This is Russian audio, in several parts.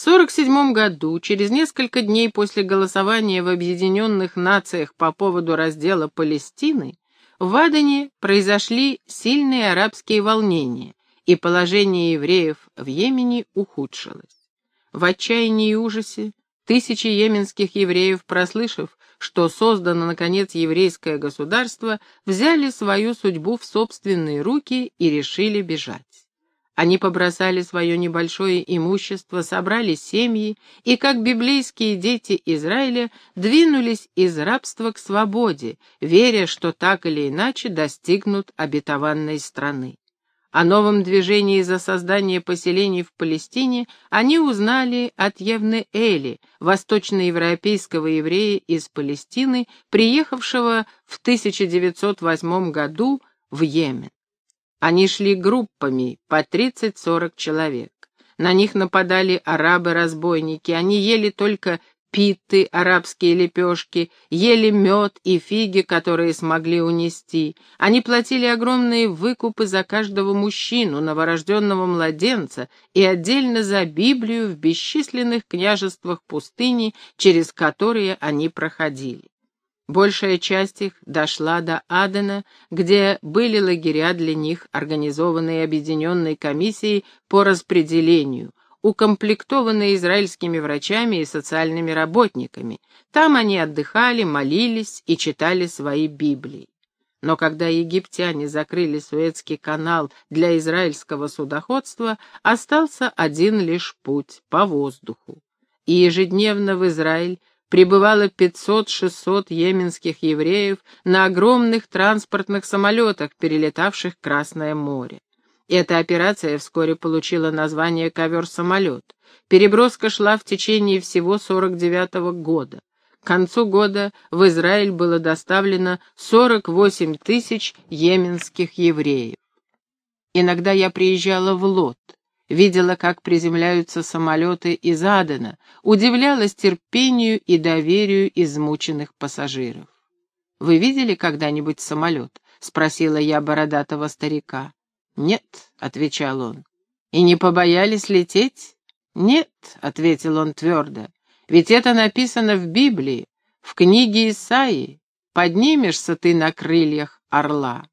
В 1947 году, через несколько дней после голосования в Объединенных Нациях по поводу раздела Палестины, в Адене произошли сильные арабские волнения, и положение евреев в Йемене ухудшилось. В отчаянии и ужасе тысячи йеменских евреев, прослышав, что создано, наконец, еврейское государство, взяли свою судьбу в собственные руки и решили бежать. Они побросали свое небольшое имущество, собрали семьи и, как библейские дети Израиля, двинулись из рабства к свободе, веря, что так или иначе достигнут обетованной страны. О новом движении за создание поселений в Палестине они узнали от Евны Эли, восточноевропейского еврея из Палестины, приехавшего в 1908 году в Йемен. Они шли группами, по 30-40 человек. На них нападали арабы-разбойники, они ели только питты, арабские лепешки, ели мед и фиги, которые смогли унести. Они платили огромные выкупы за каждого мужчину, новорожденного младенца и отдельно за Библию в бесчисленных княжествах пустыни, через которые они проходили. Большая часть их дошла до Адена, где были лагеря для них, организованные объединенной комиссией по распределению, укомплектованные израильскими врачами и социальными работниками. Там они отдыхали, молились и читали свои Библии. Но когда египтяне закрыли Суэцкий канал для израильского судоходства, остался один лишь путь — по воздуху. И ежедневно в Израиль прибывало 500-600 йеменских евреев на огромных транспортных самолетах, перелетавших Красное море. Эта операция вскоре получила название «Ковер-самолет». Переброска шла в течение всего 49 -го года. К концу года в Израиль было доставлено 48 тысяч йеменских евреев. Иногда я приезжала в Лот, видела, как приземляются самолеты из Адена, удивлялась терпению и доверию измученных пассажиров. «Вы видели когда-нибудь самолет?» — спросила я бородатого старика. «Нет», — отвечал он. «И не побоялись лететь?» «Нет», — ответил он твердо, — «ведь это написано в Библии, в книге Исаии. Поднимешься ты на крыльях орла».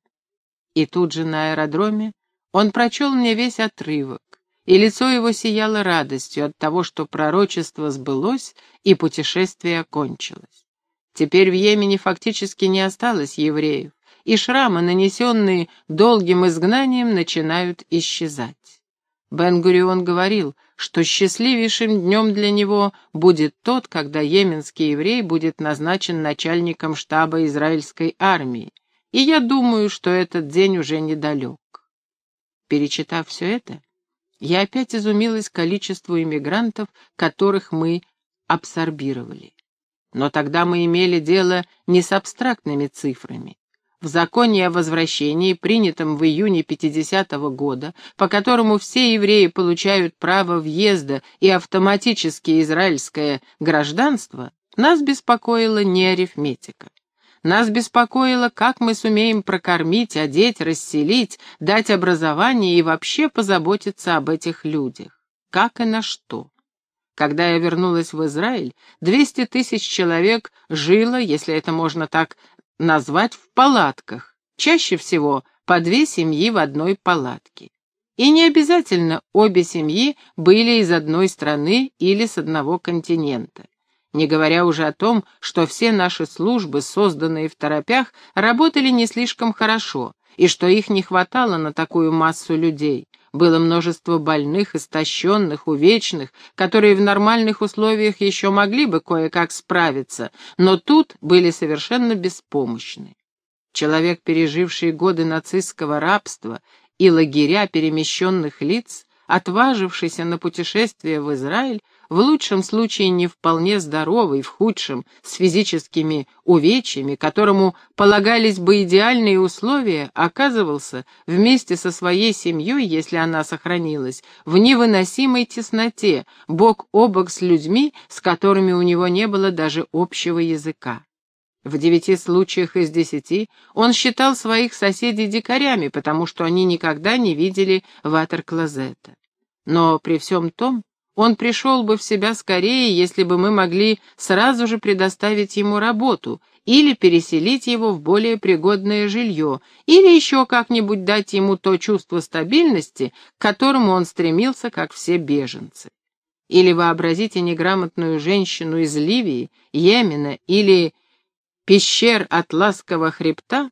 И тут же на аэродроме он прочел мне весь отрывок, и лицо его сияло радостью от того, что пророчество сбылось и путешествие окончилось. Теперь в Йемене фактически не осталось евреев, и шрамы, нанесенные долгим изгнанием, начинают исчезать. Бен-Гурион говорил, что счастливейшим днем для него будет тот, когда йеменский еврей будет назначен начальником штаба израильской армии, и я думаю, что этот день уже недалек. Перечитав все это, я опять изумилась количеству иммигрантов, которых мы абсорбировали. Но тогда мы имели дело не с абстрактными цифрами. В законе о возвращении, принятом в июне 50-го года, по которому все евреи получают право въезда и автоматически израильское гражданство, нас беспокоила не арифметика. Нас беспокоило, как мы сумеем прокормить, одеть, расселить, дать образование и вообще позаботиться об этих людях. Как и на что. Когда я вернулась в Израиль, 200 тысяч человек жило, если это можно так назвать, в палатках, чаще всего по две семьи в одной палатке. И не обязательно обе семьи были из одной страны или с одного континента не говоря уже о том, что все наши службы, созданные в торопях, работали не слишком хорошо, и что их не хватало на такую массу людей. Было множество больных, истощенных, увечных, которые в нормальных условиях еще могли бы кое-как справиться, но тут были совершенно беспомощны. Человек, переживший годы нацистского рабства и лагеря перемещенных лиц, отважившийся на путешествие в Израиль, в лучшем случае не вполне здоровый, в худшем, с физическими увечьями, которому полагались бы идеальные условия, оказывался вместе со своей семьей, если она сохранилась, в невыносимой тесноте, бок о бок с людьми, с которыми у него не было даже общего языка. В девяти случаях из десяти он считал своих соседей дикарями, потому что они никогда не видели ватер-клозета. Но при всем том Он пришел бы в себя скорее, если бы мы могли сразу же предоставить ему работу или переселить его в более пригодное жилье, или еще как-нибудь дать ему то чувство стабильности, к которому он стремился, как все беженцы. Или вообразите неграмотную женщину из Ливии, Йемена или пещер Атласского хребта,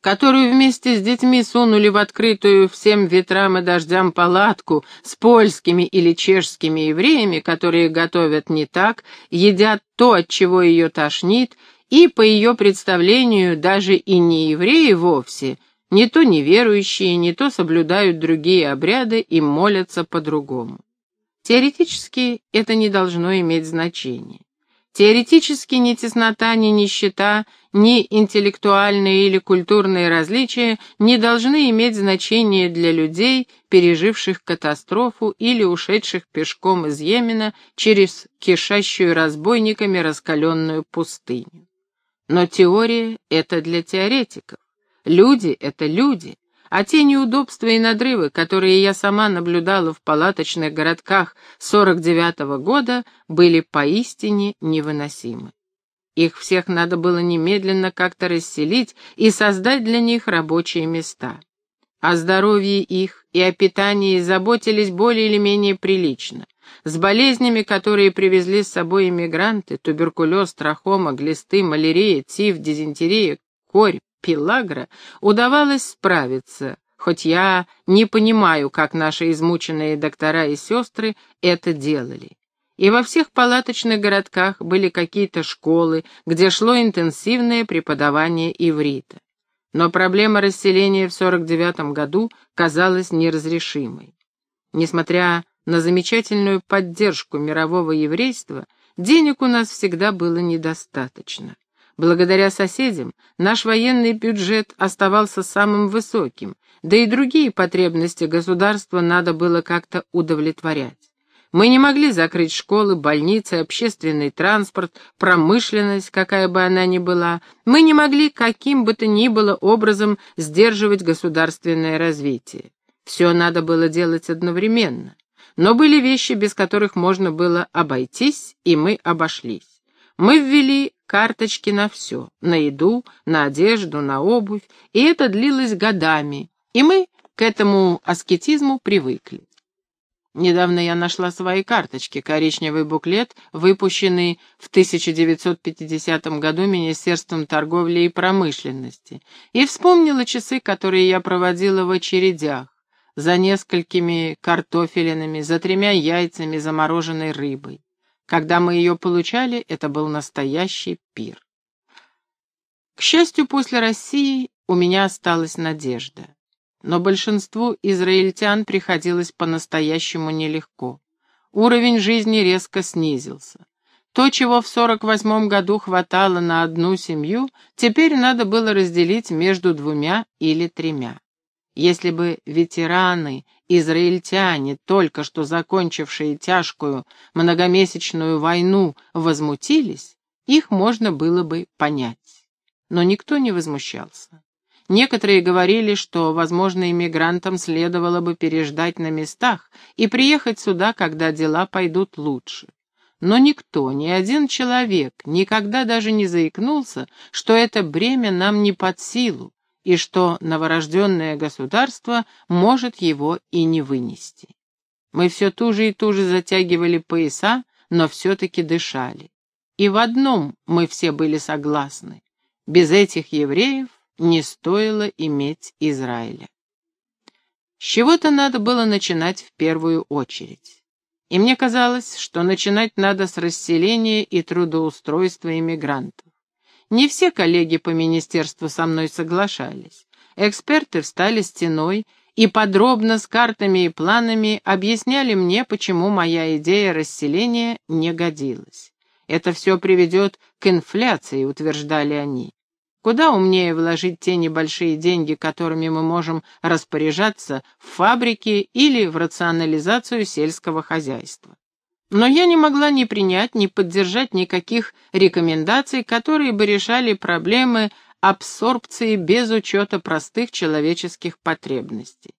которую вместе с детьми сунули в открытую всем ветрам и дождям палатку с польскими или чешскими евреями, которые готовят не так, едят то, от чего ее тошнит, и, по ее представлению, даже и не евреи вовсе, не то неверующие, не то соблюдают другие обряды и молятся по-другому. Теоретически это не должно иметь значения. Теоретически ни теснота, ни нищета, ни интеллектуальные или культурные различия не должны иметь значения для людей, переживших катастрофу или ушедших пешком из Йемена через кишащую разбойниками раскаленную пустыню. Но теория — это для теоретиков. Люди — это люди. А те неудобства и надрывы, которые я сама наблюдала в палаточных городках 49-го года, были поистине невыносимы. Их всех надо было немедленно как-то расселить и создать для них рабочие места. О здоровье их и о питании заботились более или менее прилично. С болезнями, которые привезли с собой иммигранты, туберкулез, трахома, глисты, малярия, тиф, дизентерия, корь, пилагра, удавалось справиться, хоть я не понимаю, как наши измученные доктора и сестры это делали. И во всех палаточных городках были какие-то школы, где шло интенсивное преподавание иврита. Но проблема расселения в 49 году казалась неразрешимой. Несмотря на замечательную поддержку мирового еврейства, денег у нас всегда было недостаточно. Благодаря соседям наш военный бюджет оставался самым высоким, да и другие потребности государства надо было как-то удовлетворять. Мы не могли закрыть школы, больницы, общественный транспорт, промышленность, какая бы она ни была. Мы не могли каким бы то ни было образом сдерживать государственное развитие. Все надо было делать одновременно. Но были вещи, без которых можно было обойтись, и мы обошлись. Мы ввели карточки на все, на еду, на одежду, на обувь, и это длилось годами, и мы к этому аскетизму привыкли. Недавно я нашла свои карточки, коричневый буклет, выпущенный в 1950 году Министерством торговли и промышленности, и вспомнила часы, которые я проводила в очередях, за несколькими картофелинами, за тремя яйцами, замороженной рыбой. Когда мы ее получали, это был настоящий пир. К счастью, после России у меня осталась надежда. Но большинству израильтян приходилось по-настоящему нелегко. Уровень жизни резко снизился. То, чего в 48 году хватало на одну семью, теперь надо было разделить между двумя или тремя. Если бы ветераны, израильтяне, только что закончившие тяжкую многомесячную войну, возмутились, их можно было бы понять. Но никто не возмущался. Некоторые говорили, что, возможно, иммигрантам следовало бы переждать на местах и приехать сюда, когда дела пойдут лучше. Но никто, ни один человек никогда даже не заикнулся, что это бремя нам не под силу, и что новорожденное государство может его и не вынести. Мы все туже и туже затягивали пояса, но все-таки дышали. И в одном мы все были согласны. Без этих евреев не стоило иметь Израиля. С чего-то надо было начинать в первую очередь. И мне казалось, что начинать надо с расселения и трудоустройства иммигрантов. Не все коллеги по министерству со мной соглашались. Эксперты встали стеной и подробно с картами и планами объясняли мне, почему моя идея расселения не годилась. Это все приведет к инфляции, утверждали они. Куда умнее вложить те небольшие деньги, которыми мы можем распоряжаться в фабрике или в рационализацию сельского хозяйства. Но я не могла ни принять, ни поддержать никаких рекомендаций, которые бы решали проблемы абсорбции без учета простых человеческих потребностей.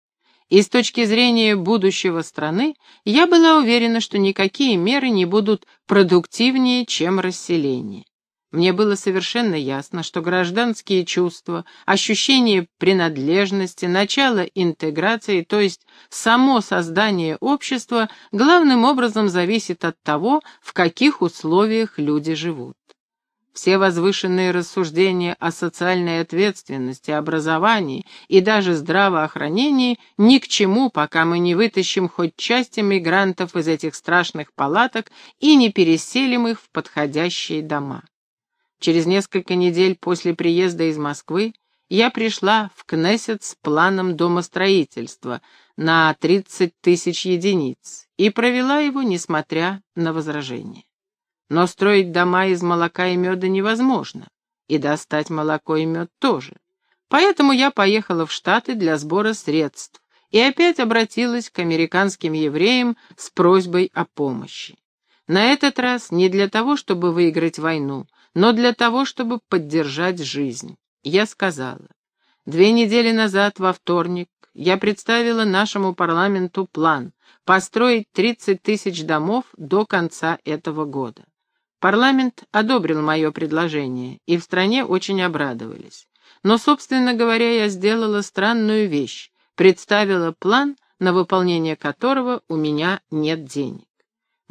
И с точки зрения будущего страны, я была уверена, что никакие меры не будут продуктивнее, чем расселение. Мне было совершенно ясно, что гражданские чувства, ощущение принадлежности, начало интеграции, то есть само создание общества, главным образом зависит от того, в каких условиях люди живут. Все возвышенные рассуждения о социальной ответственности, образовании и даже здравоохранении ни к чему, пока мы не вытащим хоть часть мигрантов из этих страшных палаток и не переселим их в подходящие дома. Через несколько недель после приезда из Москвы я пришла в Кнессет с планом домостроительства на 30 тысяч единиц и провела его, несмотря на возражения. Но строить дома из молока и меда невозможно, и достать молоко и мед тоже. Поэтому я поехала в Штаты для сбора средств и опять обратилась к американским евреям с просьбой о помощи. На этот раз не для того, чтобы выиграть войну, но для того, чтобы поддержать жизнь. Я сказала. Две недели назад, во вторник, я представила нашему парламенту план построить 30 тысяч домов до конца этого года. Парламент одобрил мое предложение, и в стране очень обрадовались. Но, собственно говоря, я сделала странную вещь, представила план, на выполнение которого у меня нет денег.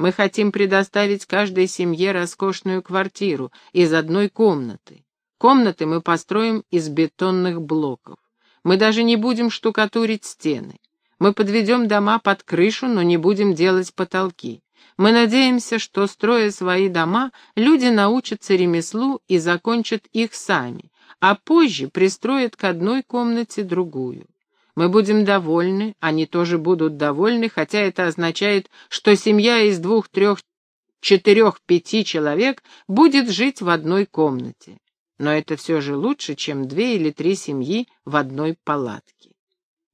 Мы хотим предоставить каждой семье роскошную квартиру из одной комнаты. Комнаты мы построим из бетонных блоков. Мы даже не будем штукатурить стены. Мы подведем дома под крышу, но не будем делать потолки. Мы надеемся, что, строя свои дома, люди научатся ремеслу и закончат их сами, а позже пристроят к одной комнате другую. Мы будем довольны, они тоже будут довольны, хотя это означает, что семья из двух, трех, четырех, пяти человек будет жить в одной комнате. Но это все же лучше, чем две или три семьи в одной палатке.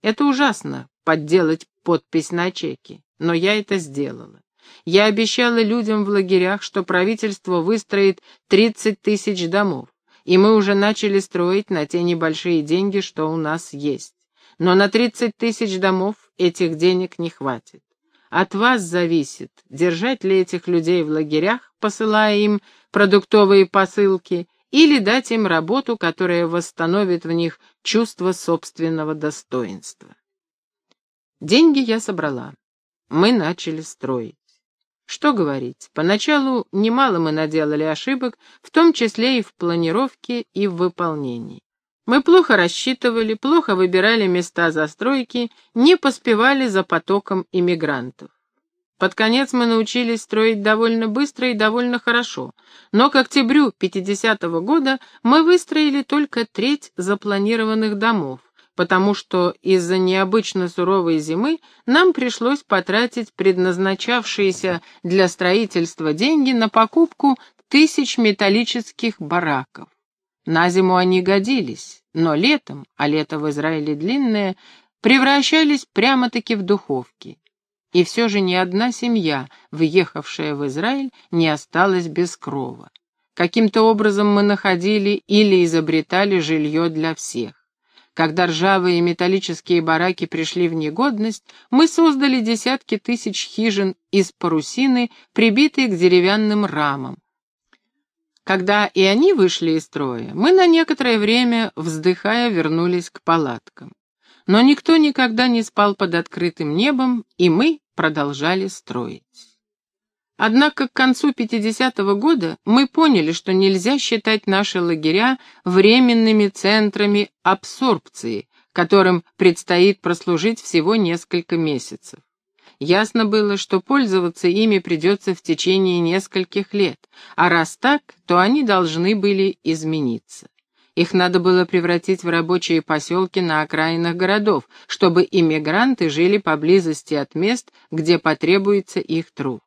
Это ужасно, подделать подпись на чеке, но я это сделала. Я обещала людям в лагерях, что правительство выстроит 30 тысяч домов, и мы уже начали строить на те небольшие деньги, что у нас есть. Но на 30 тысяч домов этих денег не хватит. От вас зависит, держать ли этих людей в лагерях, посылая им продуктовые посылки, или дать им работу, которая восстановит в них чувство собственного достоинства. Деньги я собрала. Мы начали строить. Что говорить, поначалу немало мы наделали ошибок, в том числе и в планировке, и в выполнении. Мы плохо рассчитывали, плохо выбирали места застройки, не поспевали за потоком иммигрантов. Под конец мы научились строить довольно быстро и довольно хорошо, но к октябрю 50-го года мы выстроили только треть запланированных домов, потому что из-за необычно суровой зимы нам пришлось потратить предназначавшиеся для строительства деньги на покупку тысяч металлических бараков. На зиму они годились, но летом, а лето в Израиле длинное, превращались прямо-таки в духовки. И все же ни одна семья, въехавшая в Израиль, не осталась без крова. Каким-то образом мы находили или изобретали жилье для всех. Когда ржавые металлические бараки пришли в негодность, мы создали десятки тысяч хижин из парусины, прибитые к деревянным рамам. Когда и они вышли из строя, мы на некоторое время, вздыхая, вернулись к палаткам. Но никто никогда не спал под открытым небом, и мы продолжали строить. Однако к концу 50-го года мы поняли, что нельзя считать наши лагеря временными центрами абсорбции, которым предстоит прослужить всего несколько месяцев. Ясно было, что пользоваться ими придется в течение нескольких лет, а раз так, то они должны были измениться. Их надо было превратить в рабочие поселки на окраинах городов, чтобы иммигранты жили поблизости от мест, где потребуется их труд.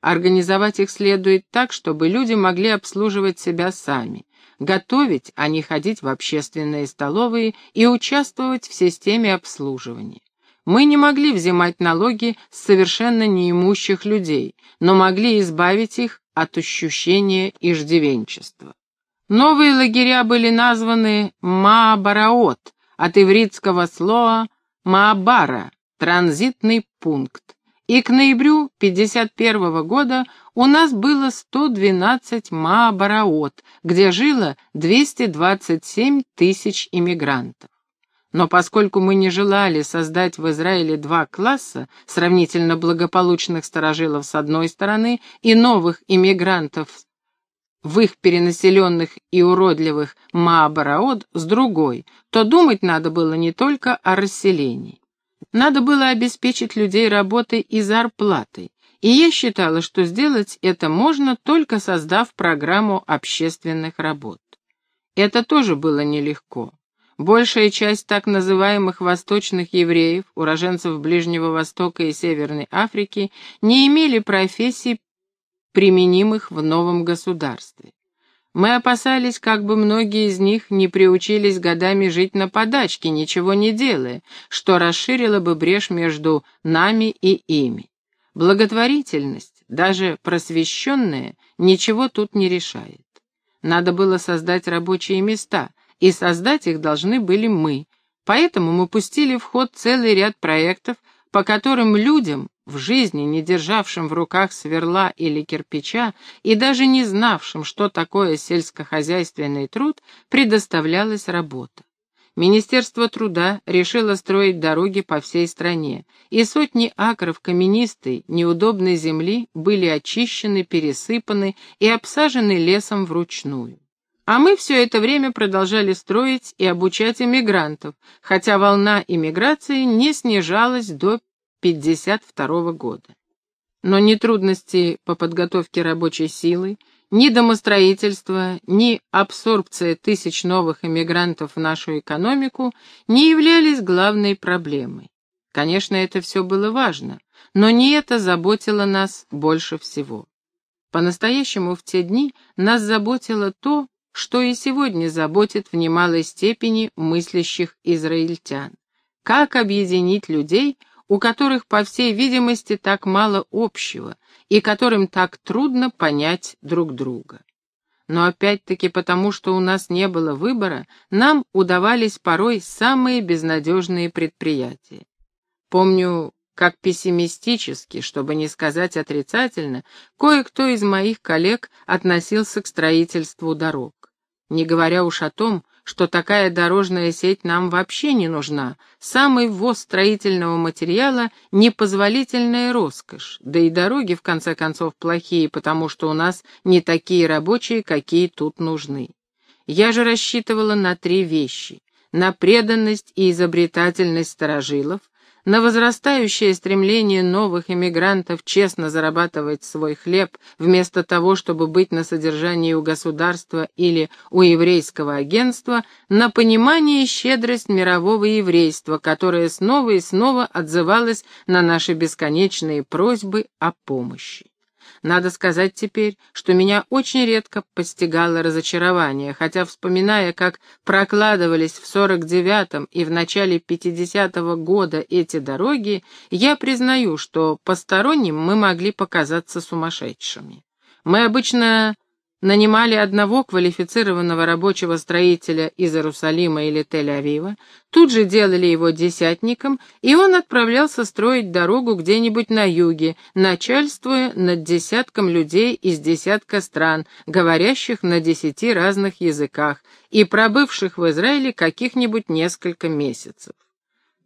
Организовать их следует так, чтобы люди могли обслуживать себя сами, готовить, а не ходить в общественные столовые и участвовать в системе обслуживания. Мы не могли взимать налоги с совершенно неимущих людей, но могли избавить их от ощущения иждивенчества. Новые лагеря были названы Маабараот, от ивритского слова Маабара, транзитный пункт, и к ноябрю 51 года у нас было 112 Маабараот, где жило 227 тысяч иммигрантов. Но поскольку мы не желали создать в Израиле два класса, сравнительно благополучных сторожилов с одной стороны и новых иммигрантов в их перенаселенных и уродливых Маабараот с другой, то думать надо было не только о расселении. Надо было обеспечить людей работой и зарплатой, и я считала, что сделать это можно, только создав программу общественных работ. Это тоже было нелегко. Большая часть так называемых восточных евреев, уроженцев Ближнего Востока и Северной Африки, не имели профессий, применимых в новом государстве. Мы опасались, как бы многие из них не приучились годами жить на подачке, ничего не делая, что расширило бы брешь между нами и ими. Благотворительность, даже просвещенная, ничего тут не решает. Надо было создать рабочие места, и создать их должны были мы, поэтому мы пустили в ход целый ряд проектов, по которым людям, в жизни не державшим в руках сверла или кирпича и даже не знавшим, что такое сельскохозяйственный труд, предоставлялась работа. Министерство труда решило строить дороги по всей стране, и сотни акров каменистой, неудобной земли были очищены, пересыпаны и обсажены лесом вручную. А мы все это время продолжали строить и обучать иммигрантов, хотя волна иммиграции не снижалась до 1952 года. Но ни трудности по подготовке рабочей силы, ни домостроительство, ни абсорбция тысяч новых эмигрантов в нашу экономику не являлись главной проблемой. Конечно, это все было важно, но не это заботило нас больше всего. По-настоящему в те дни нас заботило то, что и сегодня заботит в немалой степени мыслящих израильтян. Как объединить людей у которых, по всей видимости, так мало общего и которым так трудно понять друг друга. Но опять-таки потому, что у нас не было выбора, нам удавались порой самые безнадежные предприятия. Помню, как пессимистически, чтобы не сказать отрицательно, кое-кто из моих коллег относился к строительству дорог. Не говоря уж о том, что такая дорожная сеть нам вообще не нужна. Самый ввоз строительного материала — непозволительная роскошь, да и дороги, в конце концов, плохие, потому что у нас не такие рабочие, какие тут нужны. Я же рассчитывала на три вещи — на преданность и изобретательность старожилов, на возрастающее стремление новых эмигрантов честно зарабатывать свой хлеб, вместо того, чтобы быть на содержании у государства или у еврейского агентства, на понимание и щедрость мирового еврейства, которое снова и снова отзывалось на наши бесконечные просьбы о помощи. Надо сказать теперь, что меня очень редко постигало разочарование, хотя, вспоминая, как прокладывались в 49-м и в начале 50-го года эти дороги, я признаю, что посторонним мы могли показаться сумасшедшими. Мы обычно нанимали одного квалифицированного рабочего строителя из Иерусалима или Тель-Авива, тут же делали его десятником, и он отправлялся строить дорогу где-нибудь на юге, начальствуя над десятком людей из десятка стран, говорящих на десяти разных языках и пробывших в Израиле каких-нибудь несколько месяцев.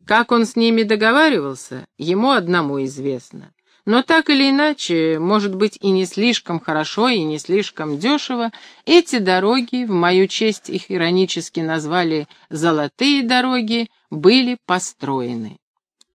Как он с ними договаривался, ему одному известно. Но так или иначе, может быть и не слишком хорошо, и не слишком дешево, эти дороги, в мою честь их иронически назвали «золотые дороги», были построены.